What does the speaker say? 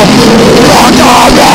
Rock on!